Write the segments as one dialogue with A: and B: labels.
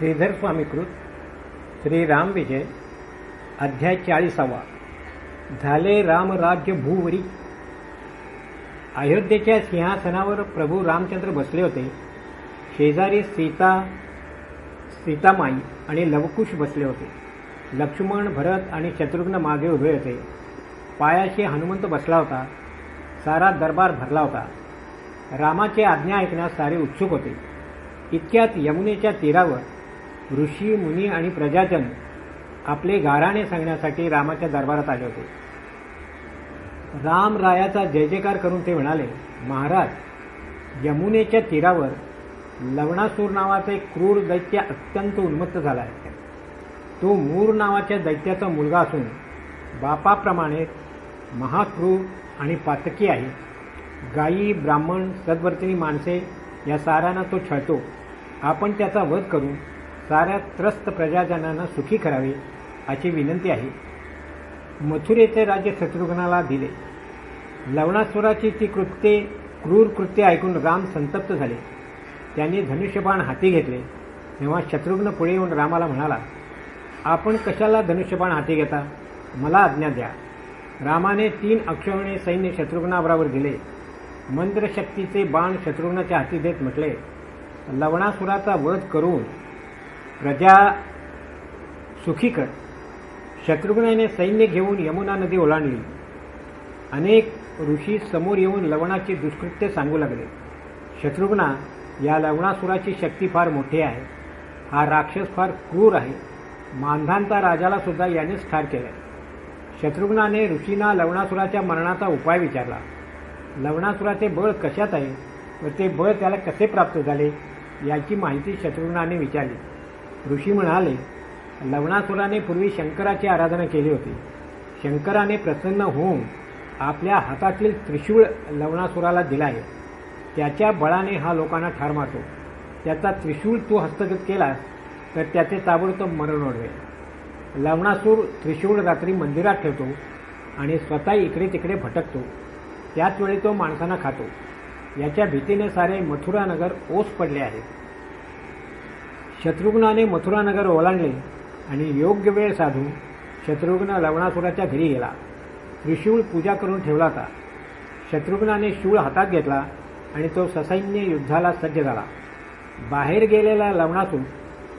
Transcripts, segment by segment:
A: श्रीधर स्वामीकृत श्रीराम विजय अध्याय चाळीसावा. झाले रामराज्य भूवरी. अयोध्येच्या सिंहासनावर प्रभू रामचंद्र बसले होते. शेजारी सीता सीतामाई आणि लवकुश बसले होते. लक्ष्मण भरत आणि शत्रुघ्न मागे उभे होते. पायाशी हनुमंत बसला होता. सारा दरबार भरला होता. रामाचे आज्ञा ऐकण्यास सारे उत्सुक होते. इतक्यात यमुनेच्या तीरावर ऋषी मुनी आणि प्रजाजन आपले गाराणे सांगण्यासाठी रामाच्या दरबारात आले होते. राम रायाचा जय जयकार करून ते म्हणाले महाराज यमुनेच्या तीरावर लवणासूर नावाचा एक क्रूर दैत्य अत्यंत उन्मत्त झाला आहे. तो मूर नावाच्या दैत्याचा मुलगा असून बापाप्रमाणे महाक्रूर आणि पातकी आहे. गायी ब्राह्मण सद्वर्तनी माणसे या साऱ्यांना तो छळतो. आपण त्याचा वध करून साऱ्या त्रस्त प्रजाजनांना सुखी करावे अशी विनंती आहे. मथुरेचे राज्य शत्रुघ्नाला दिले. लवणासुराची ती कृत्ये क्रूर कृत्ये ऐकून राम संतप्त झाले. त्यांनी धनुष्यबाण हाती घेतले. तेव्हा शत्रुघ्न पुढे येऊन रामाला म्हणाला आपण कशाला धनुष्यबाण हाती घेता? मला आज्ञा द्या. रामाने तीन अक्षरणे सैन्य शत्रुघ्नाबरोबर दिले. मंत्रशक्तीचे बाण शत्रुघ्नाच्या हाती देत म्हटले लवणासुराचा वध करून प्रजा सुखी कर. शत्रुघ्नाने सैन्य घेऊन यमुना नदी ओलांडली. अनेक ऋषी समोर येऊन लवणाचे दुष्कृत्य सांगू लागले. शत्रुघ्ना या लवणासुराची शक्ती फार मोठी आहे. हा राक्षस फार क्रूर आहे. मानधानता राजाला सुद्धा यानेच ठार केलाय. शत्रुघ्नाने ऋषींना लवणासुराच्या मरणाचा उपाय विचारला. लवणासुराचे बळ कशात आहे व ते बळ त्याला कसे प्राप्त झाले याची माहिती शत्रुघ्नाने विचारली. ऋषी म्हणाले लवणासुराने पूर्वी शंकराची आराधना केली होती. शंकराने प्रसन्न होऊन आपल्या हातातील त्रिशूळ लवणासुराला दिला आहे. त्याच्या बळाने हा लोकांना ठार मारतो. त्याचा त्रिशूळ तू हस्तगत केलास तर त्याचे ताबडतोब मरण ओढवेल लवणासूर त्रिशूळ रात्री मंदिरात ठेवतो आणि स्वतः इकडे तिकडे भटकतो. त्याच वेळी तो माणसांना खातो. याच्या भीतीने सारे मथुरानगर ओस पडले आहे. शत्रुघ्नाने मथुरानगर ओलांडले आणि योग्य वेळ साधून शत्रुघ्न लवणासुराच्या घरी गेला. त्रिशूळ पूजा करून ठेवला होता. शत्रुघ्नाने शूळ हातात घेतला आणि तो ससैन्य युद्धाला सज्ज झाला. बाहेर गेलेला लवणासूर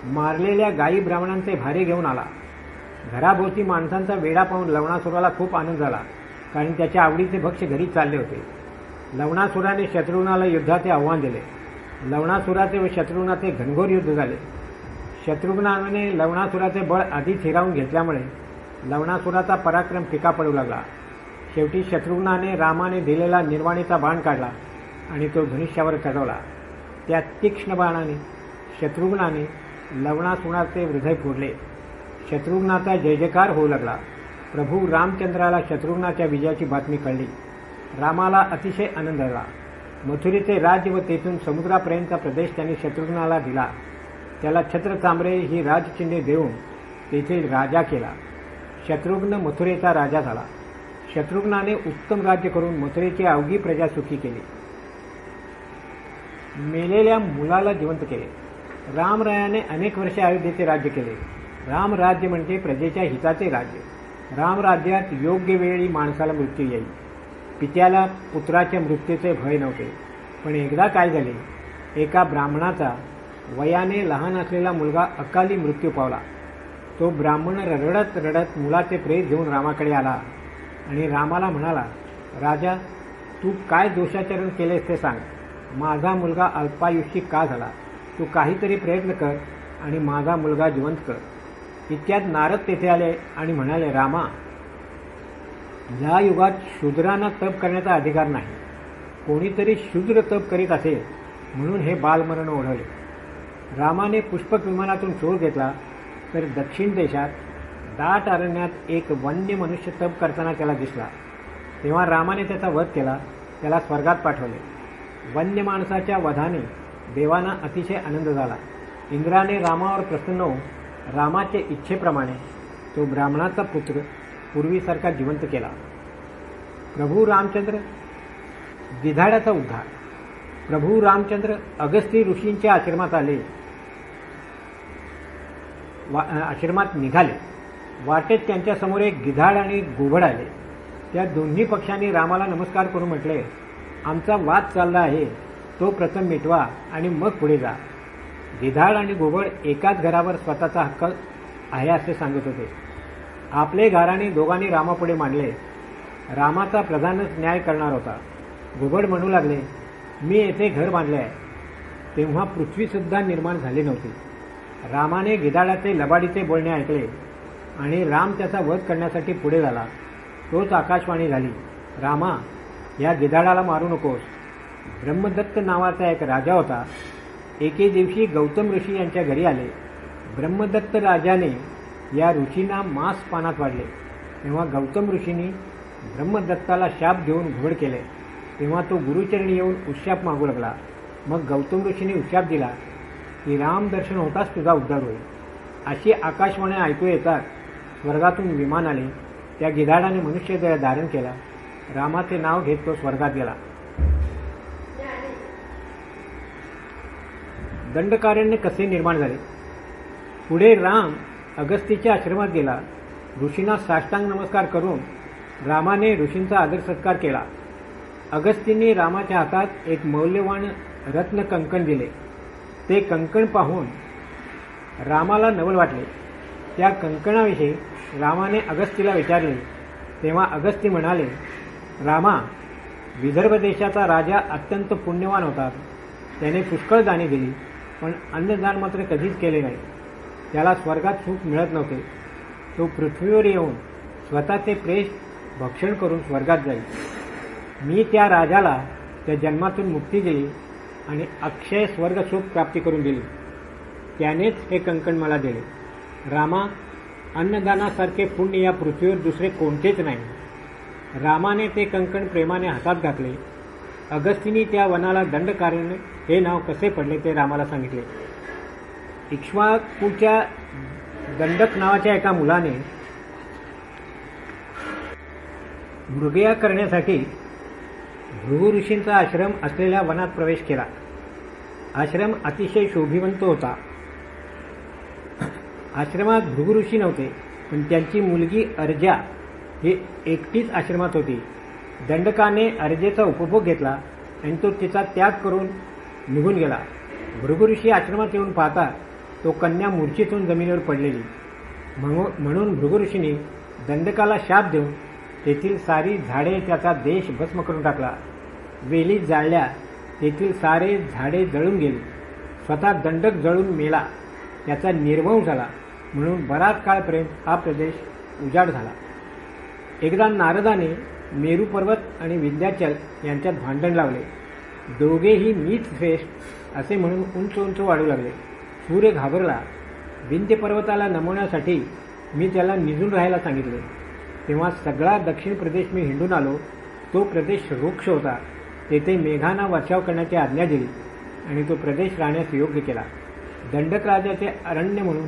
A: मारलेल्या गायी ब्राह्मणांचे भारे घेऊन आला. घराभोवती माणसांचा वेढा पाहून लवणासुराला खूप आनंद झाला कारण त्याच्या आवडीचे भक्ष घरी चालले होते. लवणासुराने शत्रुघ्नाला युद्धाचे आव्हान दिले. लवणासुराचे व शत्रुघ्नाचे घनघोर युद्ध झाले. शत्रुघ्नाने लवणासुराचे बळ आधीच हिरावून घेतल्यामुळे लवणासुराचा पराक्रम पिका पडू लागला. शेवटी शत्रुघ्नाने रामाने दिलेला निर्वाणीचा बाण काढला आणि तो धनुष्यावर चढवला. त्या तीक्ष्ण बाणाने शत्रुघ्नाने लवणासुराचे हृदय फोडले. शत्रुघ्नाचा जयजयकार होऊ लागला. प्रभू रामचंद्राला शत्रुघ्नाच्या विजयाची बातमी कळली. रामाला अतिशय आनंद झाला. मथुरेचे राज्य व तेथून समुद्रापर्यंतचा प्रदेश त्यांनी शत्रुघ्नाला दिला. त्याला छत्र चांबरे ही राजचिन्हे देऊन तेथे राजा केला. शत्रुघ्न मथुरेचा राजा झाला. शत्रुघ्नाने उत्तम राज्य करून मथुरेची अवघी प्रजा सुखी केली. मेलेल्या मुलाला जिवंत केले. रामरायाने अनेक वर्षे अयोध्येचे राज्य केले. रामराज्य म्हणजे प्रजेच्या हिताचे राज्य. रामराज्यात योग्य वेळी माणसाला मृत्यू येईल. पित्याला पुत्राच्या मृत्यूचे भय नव्हते. पण एकदा काय झाले एका ब्राह्मणाचा वयाने लहान असलेला मुलगा अकाली मृत्यू पावला. तो ब्राह्मण रडत रडत मुलाचे प्रेत घेऊन रामाकडे आला आणि रामाला म्हणाला राजा तू काय दोषाचरण केलेस ते सांग. माझा मुलगा अल्पायुष्यी का झाला? तू काहीतरी प्रयत्न कर आणि माझा मुलगा जिवंत कर. इतक्यात नारद तेथे आले आणि म्हणाले रामा या युगात शूद्रांना तप करण्याचा अधिकार नाही. कोणीतरी शूद्र तप करीत असेल म्हणून हे बालमरण ओढवले. रामाने पुष्पक विमानातून शोध घेतला तर दक्षिण देशात दाट अरण्यात एक वन्य मनुष्य तप करताना त्याला दिसला. तेव्हा रामाने त्याचा वध केला त्याला स्वर्गात पाठवले. वन्य माणसाच्या वधाने देवांना अतिशय आनंद झाला. इंद्राने रामावर प्रसन्न होऊन रामाच्या इच्छेप्रमाणे तो ब्राह्मणाचा पुत्र पूर्वीसारखा जिवंत केला. प्रभू रामचंद्र गिधाड्याचा उद्धार. प्रभू रामचंद्र अगस्ती ऋषींच्या आश्रमात आले. वा आश्रमात निघाले. वाटेत त्यांच्यासमोर एक गिधाड आणि गोभड आले. त्या दोन्ही पक्षांनी रामाला नमस्कार करून म्हटले आमचा वाद चालला आहे. तो प्रथम मिटवा आणि मग पुढे जा. गिधाड आणि गोबड एकाच घरावर स्वतःचा हक्क आहे असे सांगत होते. आपले घराने दोघांनी रामापुढे मांडले. रामाचा प्रधानच न्याय करणार होता. घुबड म्हणू लागले मी येथे घर बांधले आहे तेव्हा पृथ्वीसुद्धा निर्माण झाली नव्हती. रामाने गिधाडाचे लबाडीचे बोलणे ऐकले आणि राम त्याचा वध करण्यासाठी पुढे झाला. तोच आकाशवाणी झाली. रामा या गिधाडाला मारू नकोस. ब्रह्मदत्त नावाचा एक राजा होता. एके दिवशी गौतम ऋषी यांच्या घरी आले. ब्रह्मदत्त राजाने या ऋषींना मांस पानात वाढले. तेव्हा गौतम ऋषींनी ब्रह्मदत्ताला शाप देऊन घोड केले. तेव्हा तो गुरुचरणी येऊन उशाप मागू लागला. मग गौतम ऋषींनी उशाप दिला की राम दर्शन होताच तुझा उद्धार होईल. अशी आकाशवाणी ऐकू येतात स्वर्गातून विमान आले. त्या गिधाडाने मनुष्य धारण केला. रामाचे नाव घेत तो स्वर्गात गेला. दंडकारण्य कसे निर्माण झाले? पुढे राम अगस्तीच्या आश्रमात गेला ऋषींना साष्टांग नमस्कार करून रामाने ऋषींचा आदर सत्कार केला. अगस्तींनी रामाच्या हातात एक मौल्यवान रत्न कंकण दिले. ते कंकण पाहून रामाला नवल वाटले. त्या कंकणाविषयी रामाने अगस्तीला विचारले. तेव्हा अगस्ती म्हणाले रामा विदर्भ देशाचा राजा अत्यंत पुण्यवान होता. त्याने पुष्कळ दाणे दिली पण अन्नदान मात्र कधीच केले नाही. त्याला स्वर्गात सुख मिळत नव्हते. तो पृथ्वीवर येऊन स्वतःचे प्रेष भक्षण करून स्वर्गात जाईल. मी त्या राजाला त्या जन्मातून मुक्ती दिली आणि अक्षय स्वर्ग सुख प्राप्ती करून दिली त्यानेच हे कंकण मला दिले रामा अन्नदानासारखे पुण्य या पृथ्वीवर दुसरे कोणतेच नाही. रामाने ते कंकण प्रेमाने हातात घातले. अगस्तीनी त्या वनाला दंडकार्याने हे नाव कसे पडले ते रामाला सांगितले. इक्ष्वाकूच्या दंडक नावाच्या एका मुलाने मृगया करण्यासाठी भृगु ऋषींचा आश्रम असलेल्या वनात प्रवेश केला. आश्रम अतिशय शोभिवंत होता. आश्रमात भृगु ऋषी नव्हते पण त्यांची मुलगी अर्जा ही एकटीच आश्रमात होती. दंडकाने अर्जेचा उपभोग घेतला आणि तो तिचा त्याग करून निघून गेला. भृगु ऋषी आश्रमात येऊन पाहता तो कन्या मूर्छेतून जमिनीवर पडलेली. म्हणून भृगुऋषीने दंडकाला शाप देऊन तेथील सारी झाडे त्याचा देश भस्म करून टाकला. वेली जाळल्या तेथील सारे झाडे जळून गेले. स्वतः दंडक जळून मेला. त्याचा निर्भव झाला. म्हणून बराच काळपर्यंत हा प्रदेश उजाड झाला. एकदा नारदाने मेरू पर्वत आणि विंध्याचल यांच्यात भांडण लावले. दोघेही मीच श्रेष्ठ असे म्हणून उंच उंच वाढू लागले. सूर्य घाबरला. विंध्य पर्वताला नमवण्यासाठी मी त्याला निजून राहायला सांगितले. तेव्हा सगळा दक्षिण प्रदेश मी हिंडून आलो. तो प्रदेश वृक्ष होता. तेथे मेघांना वर्षाव करण्याची आज्ञा दिली आणि तो प्रदेश राहण्यास योग्य केला. दंडक राजाचे अरण्य म्हणून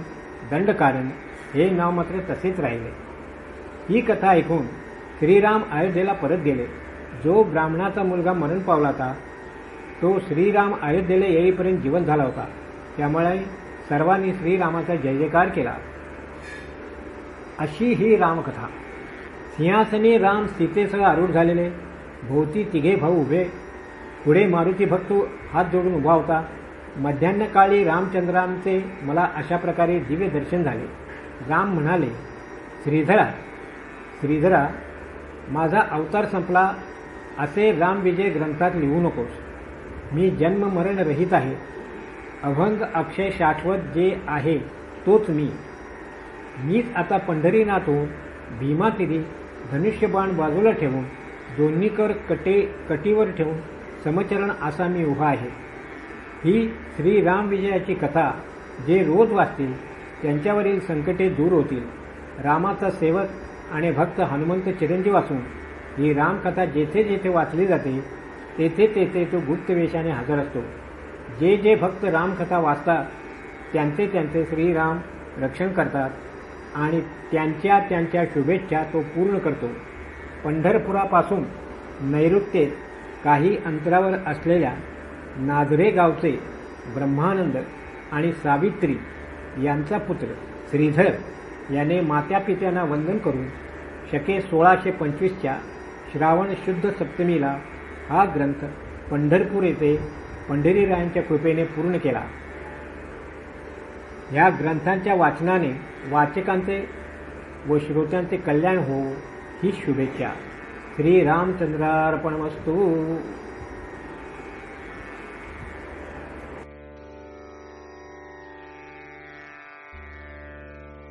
A: दंडकारण हे नाव मात्र तसेच राहिले. ही कथा ऐकून श्रीराम अयोध्येला परत गेले. जो ब्राह्मणाचा मुलगा मरण पावला होता तो श्रीराम अयोध्येला येईपर्यंत जीवन झाला होता. त्यामुळे सर्वांनी श्रीरामाचा जय जयकार केला. अशी ही रामकथा. सिंहासनी राम सीतेसह आरूढ झालेले. भोवती तिघे भाऊ उभे. पुढे मारुती भक्त हात जोडून उभा होता. मध्यान्हकाळी रामचंद्रांचे मला अशा प्रकारे दिव्य दर्शन झाले. राम म्हणाले श्रीधरा श्रीधरा माझा अवतार संपला. असे रामविजय ग्रंथात लिहू नकोस. मी जन्म मरण रहित आहे. अभंग अक्षय शाश्वत जे आहे तोच मी. मीच आता पंढरीनाथ होऊन भीमातिरी धनुष्यबाण बाजूला ठेवून दोन्हीकर कटे कटीवर ठेवून समचरण असा मी उभा आहे. ही श्री रामविजयाची कथा जे रोज वाचतील त्यांच्यावरील संकटे दूर होतील. रामाचा सेवक आणि भक्त हनुमंत चिरंजीव असून ही रामकथा जेथे जेथे वाचली जाते तेथे तेथे तो गुप्तवेशाने हजर असतो. जे जे भक्त रामकथा वाचतात त्यांचे त्यांचे श्रीराम रक्षण करतात आणि त्यांच्या त्यांच्या शुभेच्छा तो पूर्ण करतो. पंढरपुरापासून नैऋत्येत काही अंतरावर असलेल्या नाझरे गावचे ब्रह्मानंद आणि सावित्री यांचा पुत्र श्रीधर याने मात्या पित्यांना वंदन करून शके सोळाशे पंचवीसच्या श्रावण शुद्ध सप्तमीला हा ग्रंथ पंढरपूर येथे पंढरीरायांच्या कृपेने पूर्ण केला. या ग्रंथांच्या वाचनाने वाचकांचे व श्रोत्यांचे कल्याण हो ही शुभेच्छा. श्रीरामचंद्रार्पणमस्तू.